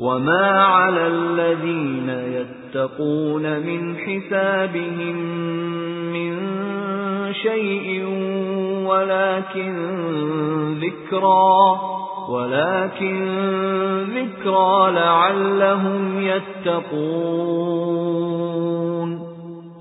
وَمَا عَلَى الَّذِينَ يَتَّقُونَ مِنْ حِسَابِهِمْ مِنْ شَيْءٍ وَلَكِنْ ذِكْرَى وَلَكِنْ ذِكْرَى لَعَلَّهُمْ يَتَّقُونَ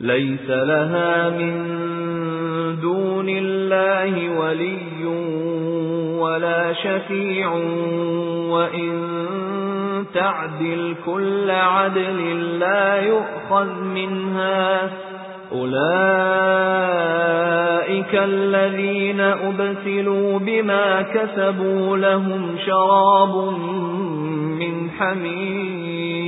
لَيْسَ لَهَا مِن دُونِ اللَّهِ وَلِيٌّ وَلَا شَفِيعٌ وَإِن تَعْدِلْ كُلَّ عَدْلٍ لَّا يُؤْخَذْ مِنْهَا. أُولَئِكَ الَّذِينَ أُبْسِلُوا بِمَا كَسَبُوا لَهُمْ شَرَابٌ مِّنْ حَمِيمٍ.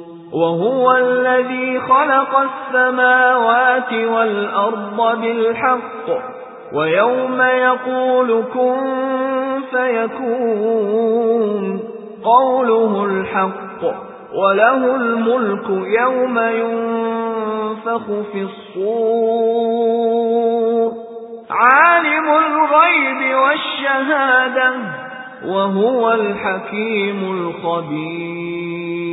وَهُوَ الَّذِي خَلَقَ السَّمَاوَاتِ وَالْأَرْضَ بِالْحَقِّ وَيَوْمَ يَقُولُ كُن فَيَكُونُ قَوْلُهُ الْحَقُّ وَلَهُ الْمُلْكُ يَوْمَ يُنفَخُ فِي الصُّورِ عَالِمُ الْغَيْبِ وَالشَّهَادَةِ وَهُوَ الْحَكِيمُ الْخَبِيرُ.